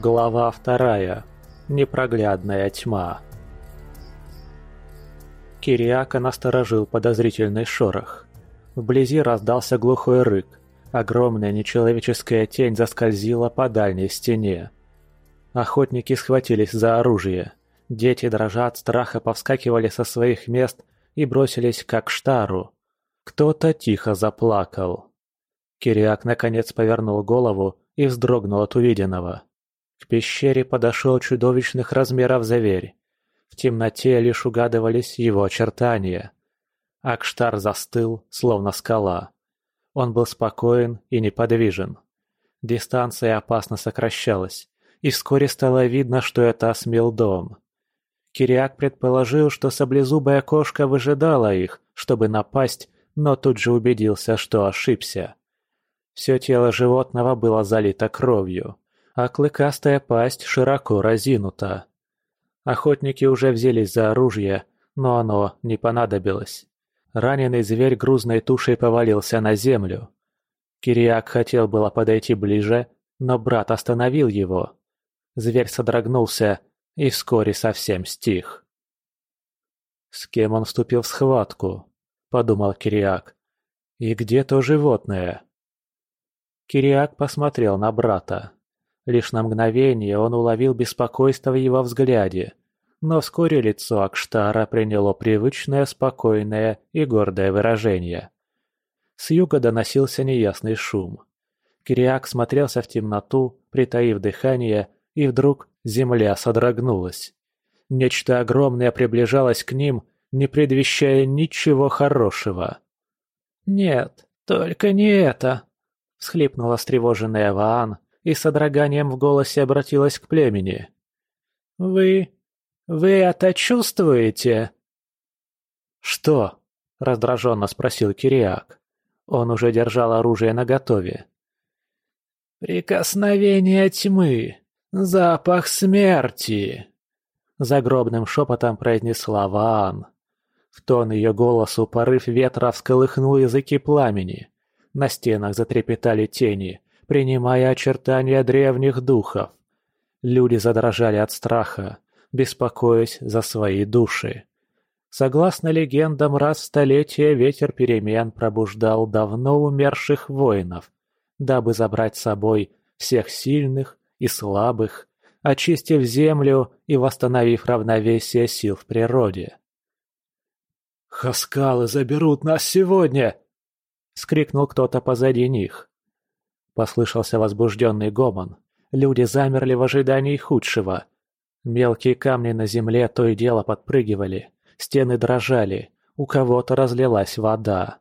Глава вторая. Непроглядная тьма. Кириака насторожил подозрительный шорох. Вблизи раздался глухой рык. Огромная нечеловеческая тень заскользила по дальней стене. Охотники схватились за оружие. Дети, дрожа от страха, повскакивали со своих мест и бросились как штару. Кто-то тихо заплакал. Кириак наконец повернул голову и вздрогнул от увиденного. К пещере подошел чудовищных размеров зверь. В темноте лишь угадывались его очертания. Акштар застыл, словно скала. Он был спокоен и неподвижен. Дистанция опасно сокращалась, и вскоре стало видно, что это дом. Кириак предположил, что саблезубая кошка выжидала их, чтобы напасть, но тут же убедился, что ошибся. Все тело животного было залито кровью а клыкастая пасть широко разинута. Охотники уже взялись за оружие, но оно не понадобилось. Раненый зверь грузной тушей повалился на землю. Кириак хотел было подойти ближе, но брат остановил его. Зверь содрогнулся и вскоре совсем стих. «С кем он вступил в схватку?» – подумал Кириак. «И где то животное?» Кириак посмотрел на брата. Лишь на мгновение он уловил беспокойство в его взгляде, но вскоре лицо Акштара приняло привычное, спокойное и гордое выражение. С юга доносился неясный шум. Кириак смотрелся в темноту, притаив дыхание, и вдруг земля содрогнулась. Нечто огромное приближалось к ним, не предвещая ничего хорошего. «Нет, только не это!» — всхлипнула встревоженная Ваан, и с содроганием в голосе обратилась к племени. «Вы... вы это чувствуете?» «Что?» — раздраженно спросил Кириак. Он уже держал оружие наготове. «Прикосновение тьмы! Запах смерти!» Загробным шепотом произнесла Ваан. В тон ее голосу порыв ветра всколыхнул языки пламени. На стенах затрепетали тени, принимая очертания древних духов. Люди задрожали от страха, беспокоясь за свои души. Согласно легендам, раз в столетие ветер перемен пробуждал давно умерших воинов, дабы забрать с собой всех сильных и слабых, очистив землю и восстановив равновесие сил в природе. «Хаскалы заберут нас сегодня!» — скрикнул кто-то позади них. Послышался возбужденный гомон. Люди замерли в ожидании худшего. Мелкие камни на земле то и дело подпрыгивали. Стены дрожали. У кого-то разлилась вода.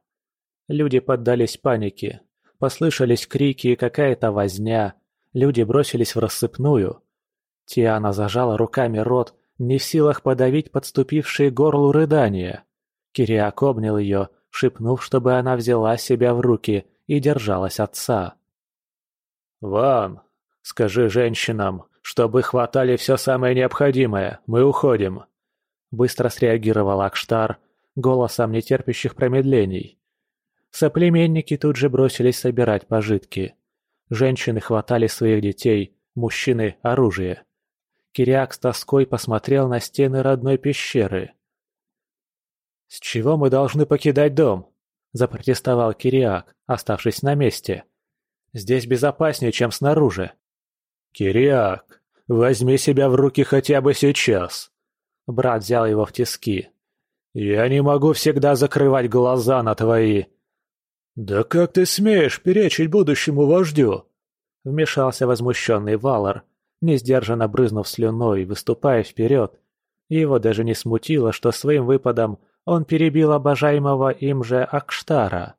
Люди поддались панике. Послышались крики и какая-то возня. Люди бросились в рассыпную. Тиана зажала руками рот, не в силах подавить подступившие горлу рыдания. Кириак обнял ее, шепнув, чтобы она взяла себя в руки и держалась отца. «Ван, скажи женщинам, чтобы хватали все самое необходимое, мы уходим!» Быстро среагировал Акштар, голосом нетерпящих промедлений. Соплеменники тут же бросились собирать пожитки. Женщины хватали своих детей, мужчины – оружие. Кириак с тоской посмотрел на стены родной пещеры. «С чего мы должны покидать дом?» – запротестовал Кириак, оставшись на месте – Здесь безопаснее, чем снаружи. Кириак, возьми себя в руки хотя бы сейчас. Брат взял его в тиски. Я не могу всегда закрывать глаза на твои... Да как ты смеешь перечить будущему вождю? Вмешался возмущенный Валар, несдержанно брызнув слюной, выступая вперед. Его даже не смутило, что своим выпадом он перебил обожаемого им же Акштара.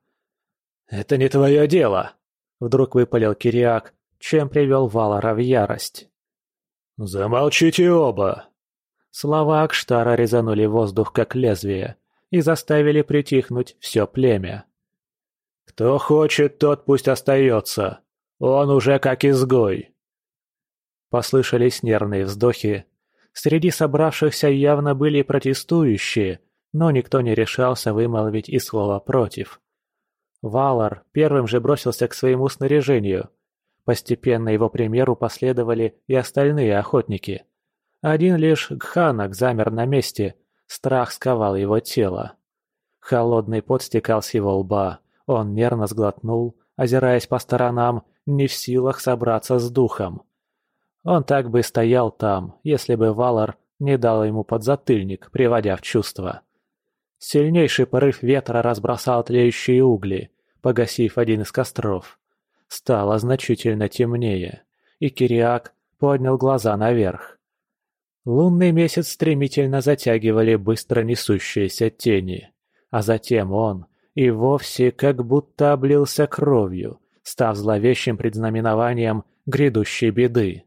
«Это не твое дело!» Вдруг выпалил Кириак, чем привел Валара в ярость. «Замолчите оба!» Слова Акштара резанули воздух как лезвие и заставили притихнуть все племя. «Кто хочет, тот пусть остается. Он уже как изгой!» Послышались нервные вздохи. Среди собравшихся явно были протестующие, но никто не решался вымолвить и слова против. Валар первым же бросился к своему снаряжению. Постепенно его примеру последовали и остальные охотники. Один лишь Гханак замер на месте, страх сковал его тело. Холодный пот стекал с его лба, он нервно сглотнул, озираясь по сторонам, не в силах собраться с духом. Он так бы стоял там, если бы Валар не дал ему подзатыльник, приводя в чувство. Сильнейший порыв ветра разбросал тлеющие угли, погасив один из костров. Стало значительно темнее, и Кириак поднял глаза наверх. Лунный месяц стремительно затягивали быстро несущиеся тени, а затем он и вовсе как будто облился кровью, став зловещим предзнаменованием грядущей беды.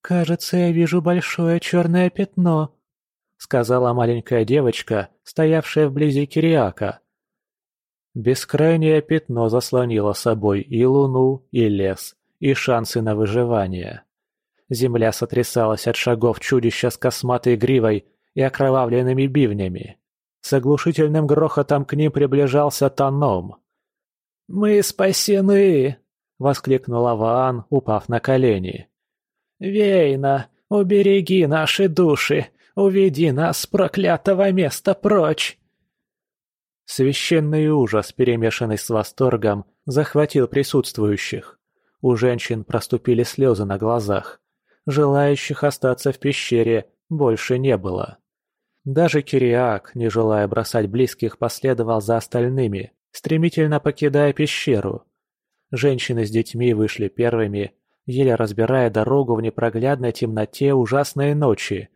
«Кажется, я вижу большое черное пятно», — сказала маленькая девочка, стоявшая вблизи Кириака. Бескрайнее пятно заслонило собой и луну, и лес, и шансы на выживание. Земля сотрясалась от шагов чудища с косматой гривой и окровавленными бивнями. С оглушительным грохотом к ним приближался Таном. «Мы спасены!» — воскликнула Ваан, упав на колени. «Вейна, убереги наши души, уведи нас с проклятого места прочь!» Священный ужас, перемешанный с восторгом, захватил присутствующих. У женщин проступили слезы на глазах. Желающих остаться в пещере больше не было. Даже Кириак, не желая бросать близких, последовал за остальными, стремительно покидая пещеру. Женщины с детьми вышли первыми, еле разбирая дорогу в непроглядной темноте ужасной ночи.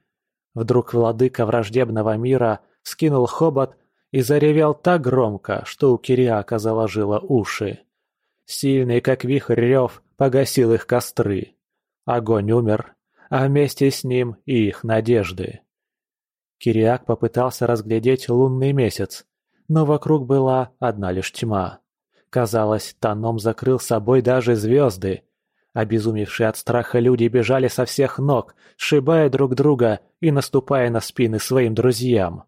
Вдруг владыка враждебного мира скинул хобот и заревел так громко, что у Кириака заложило уши. Сильный, как вихрь рев, погасил их костры. Огонь умер, а вместе с ним и их надежды. Кириак попытался разглядеть лунный месяц, но вокруг была одна лишь тьма. Казалось, Таном закрыл собой даже звезды, Обезумевшие от страха люди бежали со всех ног, сшибая друг друга и наступая на спины своим друзьям.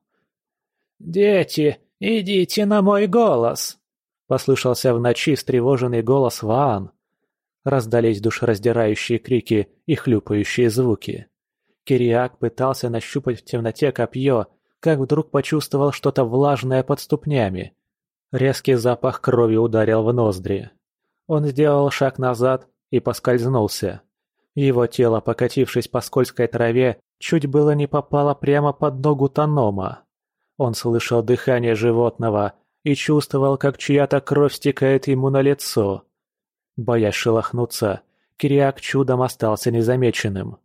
«Дети, идите на мой голос!» — послышался в ночи встревоженный голос Ваан. Раздались душераздирающие крики и хлюпающие звуки. Кириак пытался нащупать в темноте копье, как вдруг почувствовал что-то влажное под ступнями. Резкий запах крови ударил в ноздри. Он сделал шаг назад и поскользнулся. Его тело, покатившись по скользкой траве, чуть было не попало прямо под ногу Танома. Он слышал дыхание животного и чувствовал, как чья-то кровь стекает ему на лицо. Боясь шелохнуться, Кириак чудом остался незамеченным.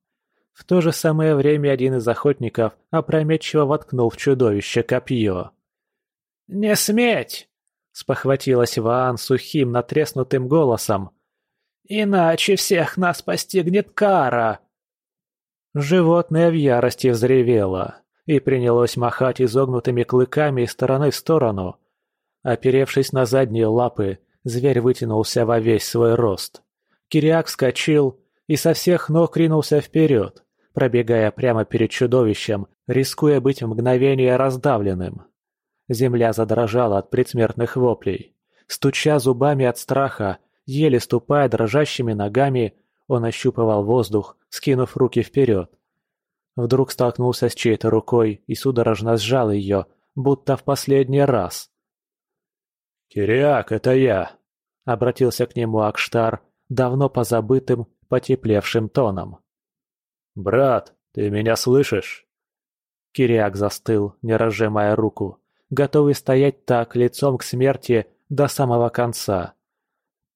В то же самое время один из охотников опрометчиво воткнул в чудовище копье. «Не сметь!» — спохватилась Ваан сухим, натреснутым голосом, Иначе всех нас постигнет кара!» Животное в ярости взревело и принялось махать изогнутыми клыками из стороны в сторону. Оперевшись на задние лапы, зверь вытянулся во весь свой рост. Кириак вскочил и со всех ног ринулся вперед, пробегая прямо перед чудовищем, рискуя быть в мгновение раздавленным. Земля задрожала от предсмертных воплей. Стуча зубами от страха, Еле ступая дрожащими ногами, он ощупывал воздух, скинув руки вперед. Вдруг столкнулся с чьей-то рукой и судорожно сжал ее, будто в последний раз. «Кириак, это я!» — обратился к нему Акштар, давно позабытым, потеплевшим тоном. «Брат, ты меня слышишь?» Кириак застыл, не разжимая руку, готовый стоять так, лицом к смерти, до самого конца.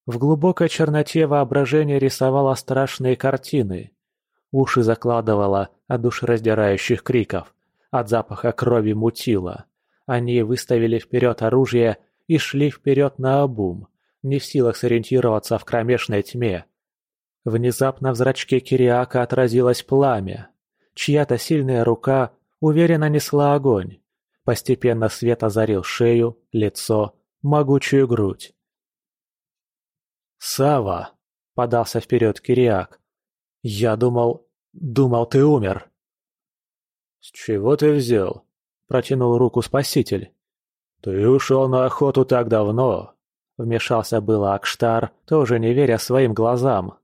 В глубокой черноте воображение рисовало страшные картины. Уши закладывало от душераздирающих криков, от запаха крови мутило. Они выставили вперед оружие и шли вперед на обум, не в силах сориентироваться в кромешной тьме. Внезапно в зрачке Кириака отразилось пламя. Чья-то сильная рука уверенно несла огонь. Постепенно свет озарил шею, лицо, могучую грудь. Сава, подался вперед Кириак. «Я думал... думал, ты умер». «С чего ты взял?» – протянул руку спаситель. «Ты ушел на охоту так давно. Вмешался было Акштар, тоже не веря своим глазам.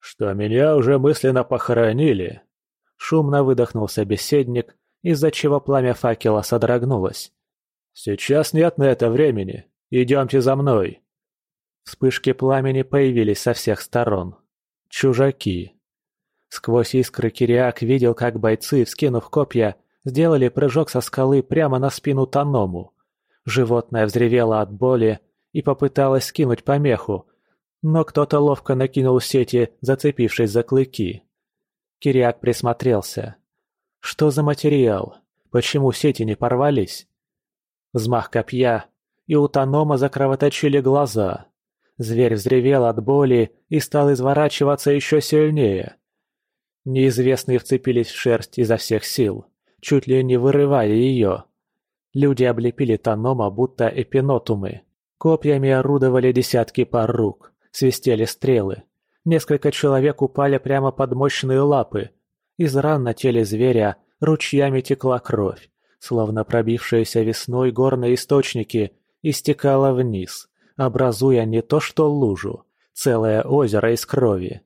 «Что меня уже мысленно похоронили!» Шумно выдохнул собеседник, из-за чего пламя факела содрогнулось. «Сейчас нет на это времени. Идемте за мной!» Вспышки пламени появились со всех сторон. Чужаки. Сквозь искры Кириак видел, как бойцы, вскинув копья, сделали прыжок со скалы прямо на спину Таному. Животное взревело от боли и попыталось скинуть помеху, но кто-то ловко накинул сети, зацепившись за клыки. Кириак присмотрелся. Что за материал? Почему сети не порвались? Взмах копья, и у Танома закровоточили глаза. Зверь взревел от боли и стал изворачиваться еще сильнее. Неизвестные вцепились в шерсть изо всех сил, чуть ли не вырывая ее. Люди облепили Танома, будто эпинотумы. Копьями орудовали десятки пар рук, свистели стрелы. Несколько человек упали прямо под мощные лапы. Из ран на теле зверя ручьями текла кровь, словно пробившиеся весной горные источники, истекала вниз, образуя не то что лужу, целое озеро из крови.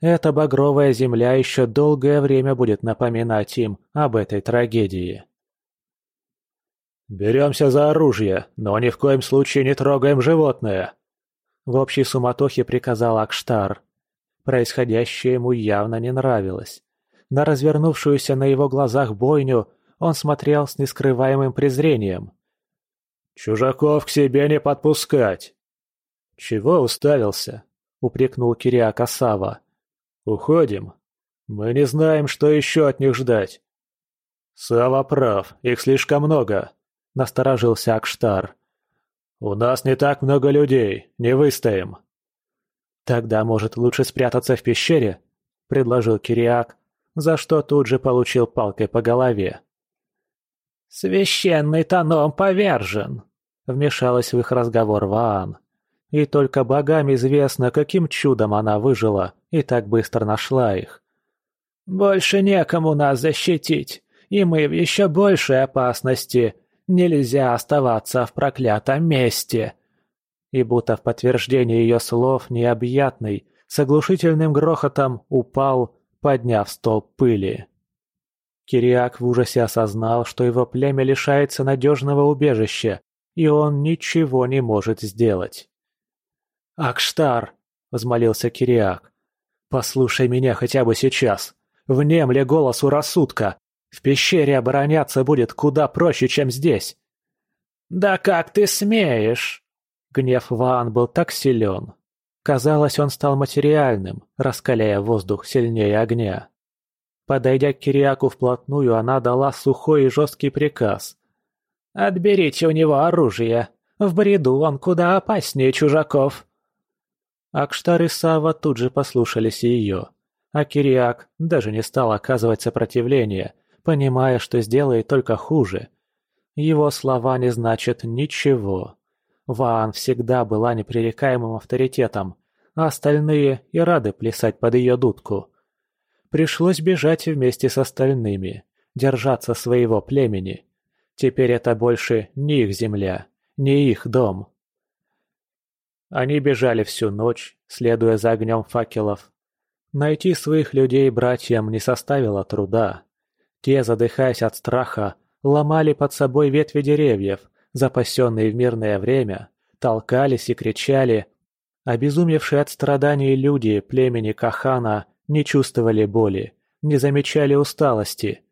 Эта багровая земля еще долгое время будет напоминать им об этой трагедии. «Беремся за оружие, но ни в коем случае не трогаем животное!» В общей суматохе приказал Акштар. Происходящее ему явно не нравилось. На развернувшуюся на его глазах бойню он смотрел с нескрываемым презрением. «Чужаков к себе не подпускать!» «Чего уставился?» — упрекнул Кириак Асава. «Уходим. Мы не знаем, что еще от них ждать». «Сава прав, их слишком много», — насторожился Акштар. «У нас не так много людей, не выстоим». «Тогда, может, лучше спрятаться в пещере?» — предложил Кириак, за что тут же получил палкой по голове. «Священный тоном повержен!» — вмешалась в их разговор Ваан. И только богам известно, каким чудом она выжила и так быстро нашла их. «Больше некому нас защитить, и мы в еще большей опасности. Нельзя оставаться в проклятом месте!» И будто в подтверждение ее слов необъятный, с оглушительным грохотом упал, подняв столб пыли. Кириак в ужасе осознал, что его племя лишается надежного убежища, и он ничего не может сделать. «Акштар!» — взмолился Кириак. «Послушай меня хотя бы сейчас. Внемли голосу рассудка. В пещере обороняться будет куда проще, чем здесь». «Да как ты смеешь?» Гнев Ваан был так силен. Казалось, он стал материальным, раскаляя воздух сильнее огня. Подойдя к Кириаку вплотную, она дала сухой и жесткий приказ. «Отберите у него оружие. В бреду он куда опаснее чужаков». Акштар и Сава тут же послушались ее, а Кириак даже не стал оказывать сопротивление, понимая, что сделает только хуже. Его слова не значат ничего. Ваан всегда была непререкаемым авторитетом, а остальные и рады плясать под ее дудку. Пришлось бежать вместе с остальными, держаться своего племени. Теперь это больше не их земля, не их дом. Они бежали всю ночь, следуя за огнем факелов. Найти своих людей братьям не составило труда. Те, задыхаясь от страха, ломали под собой ветви деревьев, запасенные в мирное время, толкались и кричали. Обезумевшие от страданий люди племени Кахана не чувствовали боли, не замечали усталости.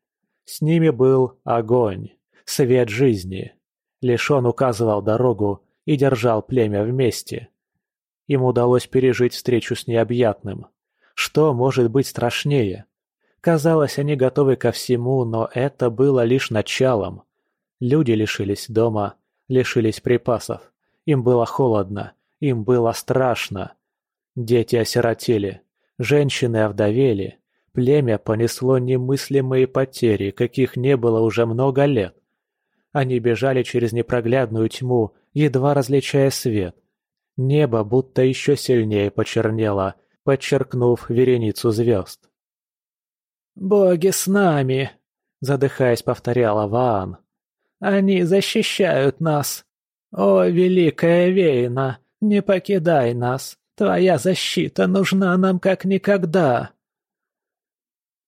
С ними был огонь, свет жизни. Лишь он указывал дорогу и держал племя вместе. Им удалось пережить встречу с необъятным. Что может быть страшнее? Казалось, они готовы ко всему, но это было лишь началом. Люди лишились дома, лишились припасов. Им было холодно, им было страшно. Дети осиротели, женщины овдовели. Племя понесло немыслимые потери, каких не было уже много лет. Они бежали через непроглядную тьму, едва различая свет. Небо будто еще сильнее почернело, подчеркнув вереницу звезд. «Боги с нами!» — задыхаясь, повторяла Ваан. «Они защищают нас! О, великая Вейна! не покидай нас. Твоя защита нужна нам как никогда!»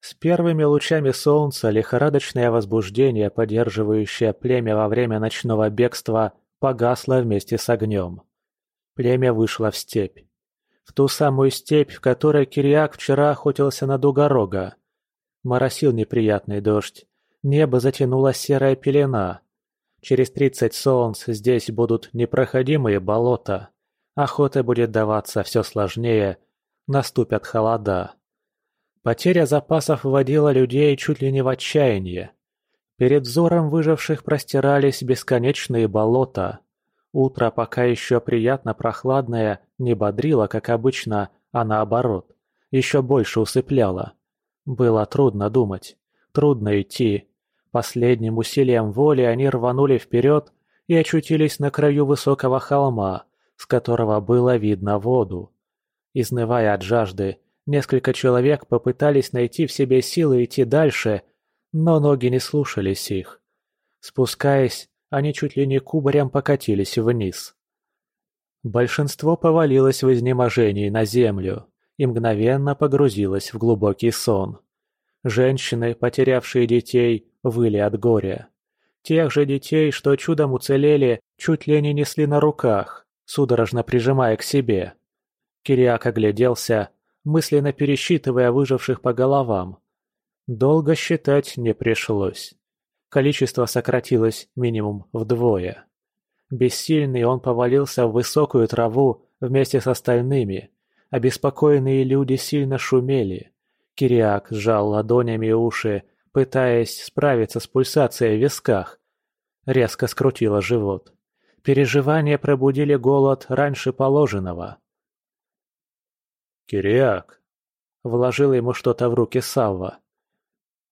С первыми лучами солнца лихорадочное возбуждение, поддерживающее племя во время ночного бегства, погасло вместе с огнем. Племя вышло в степь. В ту самую степь, в которой Кириак вчера охотился на дугорога. Моросил неприятный дождь. Небо затянула серая пелена. Через тридцать солнц здесь будут непроходимые болота. Охота будет даваться все сложнее. Наступят холода. Потеря запасов вводила людей чуть ли не в отчаяние. Перед взором выживших простирались бесконечные болота. Утро, пока еще приятно прохладное, не бодрило, как обычно, а наоборот, еще больше усыпляло. Было трудно думать, трудно идти. Последним усилием воли они рванули вперед и очутились на краю высокого холма, с которого было видно воду. Изнывая от жажды, Несколько человек попытались найти в себе силы идти дальше, но ноги не слушались их. Спускаясь, они чуть ли не кубарем покатились вниз. Большинство повалилось в изнеможении на землю и мгновенно погрузилось в глубокий сон. Женщины, потерявшие детей, выли от горя. Тех же детей, что чудом уцелели, чуть ли не несли на руках, судорожно прижимая к себе. Кириак огляделся мысленно пересчитывая выживших по головам. Долго считать не пришлось. Количество сократилось минимум вдвое. Бессильный он повалился в высокую траву вместе с остальными. Обеспокоенные люди сильно шумели. Кириак сжал ладонями уши, пытаясь справиться с пульсацией в висках. Резко скрутило живот. Переживания пробудили голод раньше положенного. «Кириак!» — вложил ему что-то в руки Савва.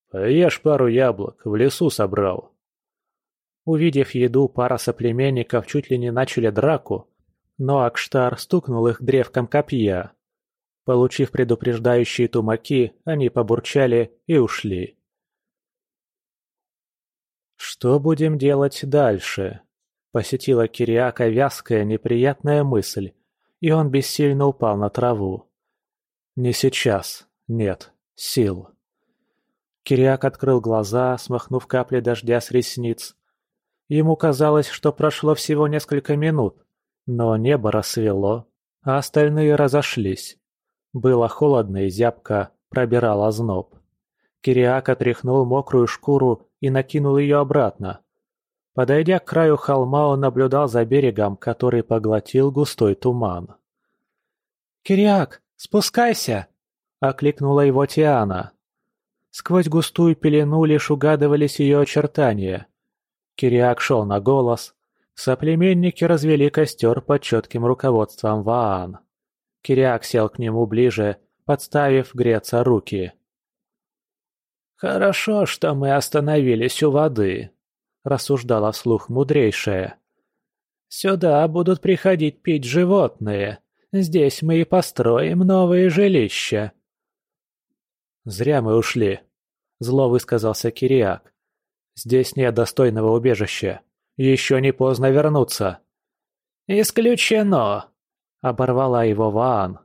«Поешь пару яблок, в лесу собрал». Увидев еду, пара соплеменников чуть ли не начали драку, но Акштар стукнул их древком копья. Получив предупреждающие тумаки, они побурчали и ушли. «Что будем делать дальше?» — посетила Кириака вязкая неприятная мысль, и он бессильно упал на траву. Не сейчас. Нет. Сил. Кириак открыл глаза, смахнув капли дождя с ресниц. Ему казалось, что прошло всего несколько минут, но небо рассвело, а остальные разошлись. Было холодно и зябко, пробирал озноб. Кириак отряхнул мокрую шкуру и накинул ее обратно. Подойдя к краю холма, он наблюдал за берегом, который поглотил густой туман. «Кириак, «Спускайся!» — окликнула его Тиана. Сквозь густую пелену лишь угадывались ее очертания. Кириак шел на голос. Соплеменники развели костер под четким руководством Ваан. Кириак сел к нему ближе, подставив греться руки. «Хорошо, что мы остановились у воды», — рассуждала вслух мудрейшая. «Сюда будут приходить пить животные, Здесь мы и построим новые жилища». «Зря мы ушли», — зло высказался Кириак. «Здесь нет достойного убежища. Еще не поздно вернуться». «Исключено», — оборвала его Ваан.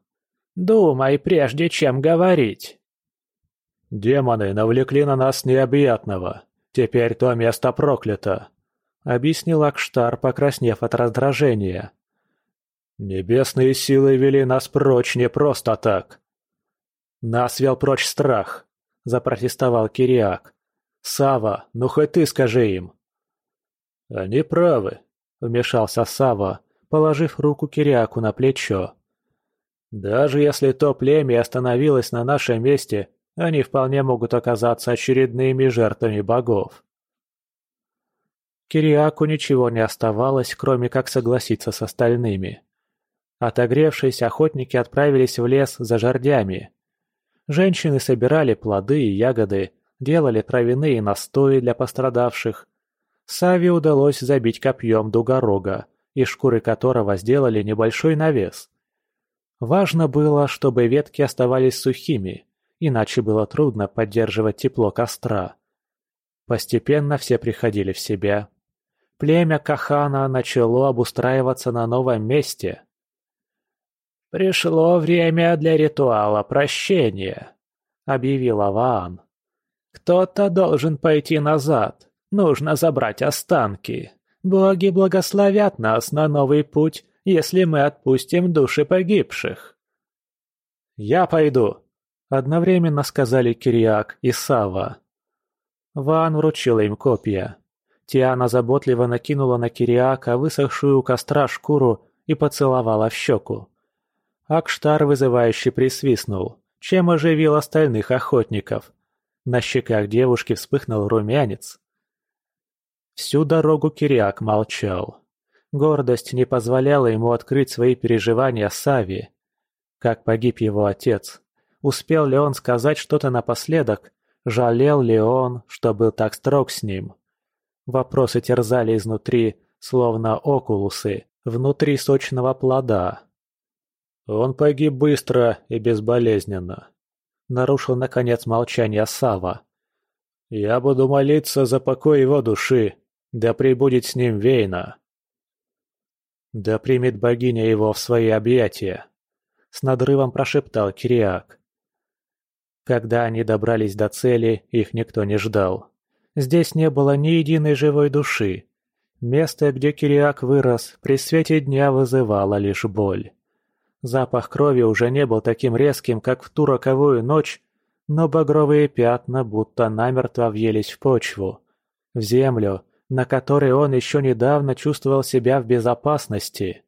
«Думай, прежде чем говорить». «Демоны навлекли на нас необъятного. Теперь то место проклято», — объяснил Акштар, покраснев от раздражения. Небесные силы вели нас прочь не просто так. Нас вел прочь страх, запротестовал Кириак. Сава, ну хоть ты скажи им. Они правы, вмешался Сава, положив руку Кириаку на плечо. Даже если то племя остановилось на нашем месте, они вполне могут оказаться очередными жертвами богов. Кириаку ничего не оставалось, кроме как согласиться с остальными. Отогревшись, охотники отправились в лес за жердями. Женщины собирали плоды и ягоды, делали травяные настои для пострадавших. Саве удалось забить копьем дугорога, из шкуры которого сделали небольшой навес. Важно было, чтобы ветки оставались сухими, иначе было трудно поддерживать тепло костра. Постепенно все приходили в себя. Племя Кахана начало обустраиваться на новом месте – «Пришло время для ритуала прощения», — объявил Аваан. «Кто-то должен пойти назад. Нужно забрать останки. Боги благословят нас на новый путь, если мы отпустим души погибших». «Я пойду», — одновременно сказали Кириак и Сава. Ван вручила им копья. Тиана заботливо накинула на Кириака высохшую у костра шкуру и поцеловала в щеку. Акштар вызывающе присвистнул, чем оживил остальных охотников. На щеках девушки вспыхнул румянец. Всю дорогу Кириак молчал. Гордость не позволяла ему открыть свои переживания Сави. Как погиб его отец? Успел ли он сказать что-то напоследок? Жалел ли он, что был так строг с ним? Вопросы терзали изнутри, словно окулусы, внутри сочного плода. Он погиб быстро и безболезненно. Нарушил, наконец, молчание Сава. «Я буду молиться за покой его души, да пребудет с ним Вейна». «Да примет богиня его в свои объятия», — с надрывом прошептал Кириак. Когда они добрались до цели, их никто не ждал. Здесь не было ни единой живой души. Место, где Кириак вырос, при свете дня вызывало лишь боль. Запах крови уже не был таким резким, как в ту роковую ночь, но багровые пятна будто намертво въелись в почву, в землю, на которой он еще недавно чувствовал себя в безопасности.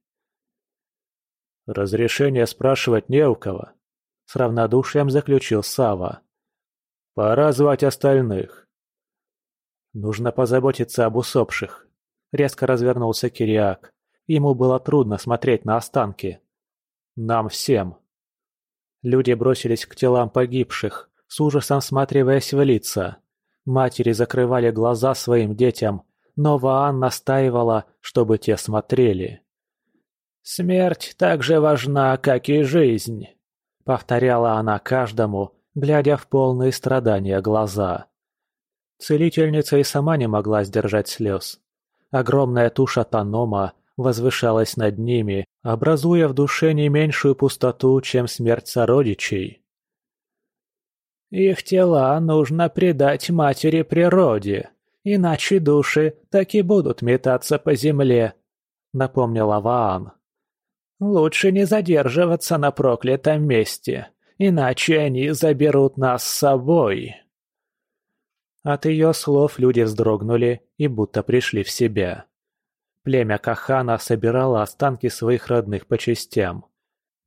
«Разрешение спрашивать не у кого», — с равнодушием заключил Сава. «Пора звать остальных». «Нужно позаботиться об усопших», — резко развернулся Кириак. Ему было трудно смотреть на останки. Нам всем. Люди бросились к телам погибших, с ужасом всматриваясь в лица. Матери закрывали глаза своим детям, но Ваан настаивала, чтобы те смотрели. «Смерть так же важна, как и жизнь», — повторяла она каждому, глядя в полные страдания глаза. Целительница и сама не могла сдержать слез. Огромная туша Танома возвышалась над ними, образуя в душе не меньшую пустоту, чем смерть сородичей. «Их тела нужно предать матери природе, иначе души так и будут метаться по земле», — напомнил Аваан. «Лучше не задерживаться на проклятом месте, иначе они заберут нас с собой». От ее слов люди вздрогнули и будто пришли в себя. Племя Кахана собирало останки своих родных по частям.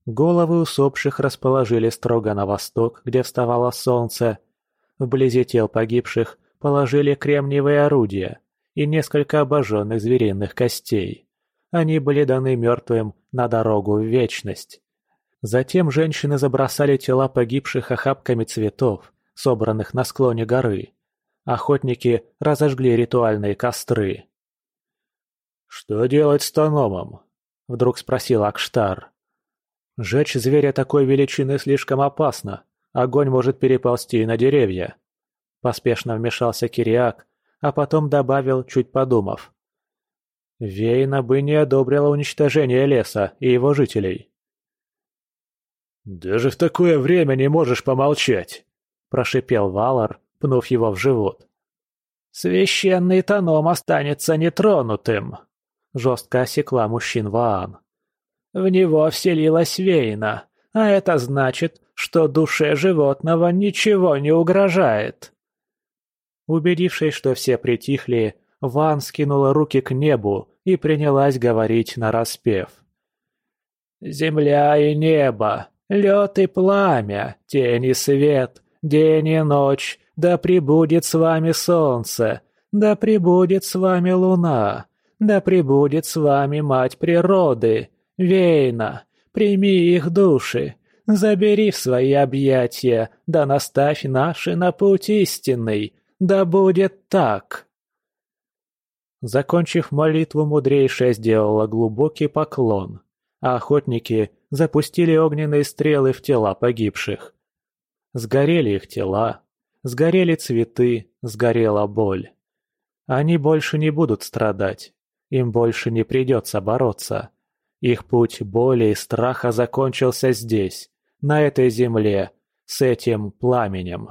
Головы усопших расположили строго на восток, где вставало солнце. Вблизи тел погибших положили кремниевые орудия и несколько обожженных звериных костей. Они были даны мертвым на дорогу в вечность. Затем женщины забросали тела погибших охапками цветов, собранных на склоне горы. Охотники разожгли ритуальные костры. «Что делать с тономом?» — вдруг спросил Акштар. «Жечь зверя такой величины слишком опасно. Огонь может переползти на деревья». Поспешно вмешался Кириак, а потом добавил, чуть подумав. «Вейна бы не одобрила уничтожение леса и его жителей». «Даже в такое время не можешь помолчать!» – прошипел Валар, пнув его в живот. «Священный тоном останется нетронутым», жестко осекла мужчин Ваан. В него вселилась Вейна, а это значит, что душе животного ничего не угрожает. Убедившись, что все притихли, Ван скинула руки к небу и принялась говорить нараспев. «Земля и небо, лед и пламя, тень и свет, день и ночь, да пребудет с вами солнце, да пребудет с вами луна, да пребудет с вами мать природы, Вейна, прими их души, забери в свои объятия, да наставь наши на путь истинный, да будет так. Закончив молитву, мудрейшая сделала глубокий поклон, а охотники запустили огненные стрелы в тела погибших. Сгорели их тела, сгорели цветы, сгорела боль. Они больше не будут страдать. Им больше не придется бороться. Их путь боли и страха закончился здесь, на этой земле, с этим пламенем.